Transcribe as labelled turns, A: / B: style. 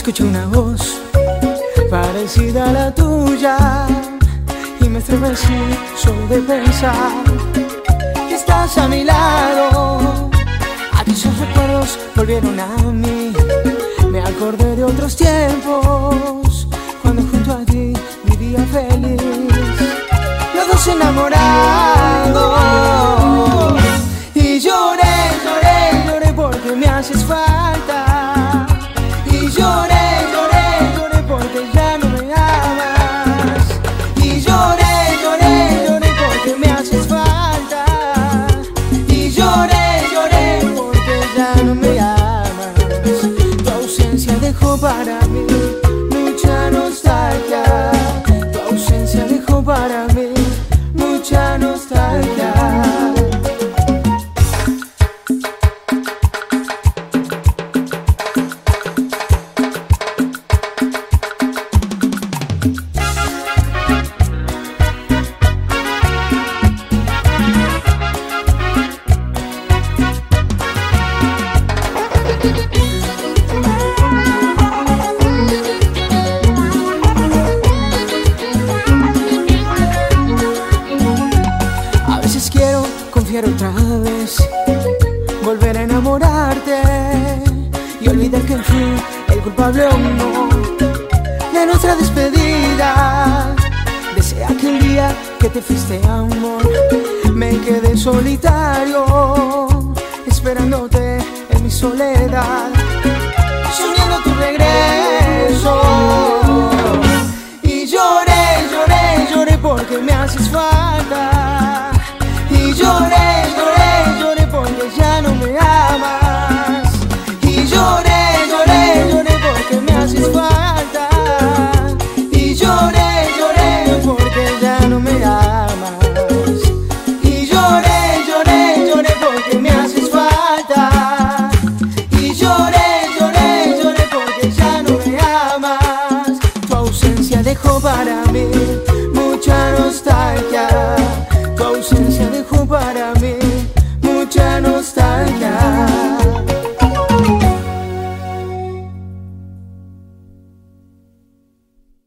A: escuché una voz parecida a la tuya y me estremecí solo de pensar que estás a mi lado. Aquellos recuerdos volvieron a mí, me acordé de otros tiempos cuando junto a ti vivía feliz, los dos enamorados. Y lloré, lloré, lloré porque me haces falta. Y lloré, dejó para mí. Mucha nostalgia otra vez, volver a enamorarte y olvidar que fui el culpable o no de nuestra despedida. Desea que el día que te fuiste, amor, me quedé solitario, esperándote en mi soledad, soñando tu regreso. Y lloré, lloré, lloré porque me haces falta. dejó para mí mucha nostalgia.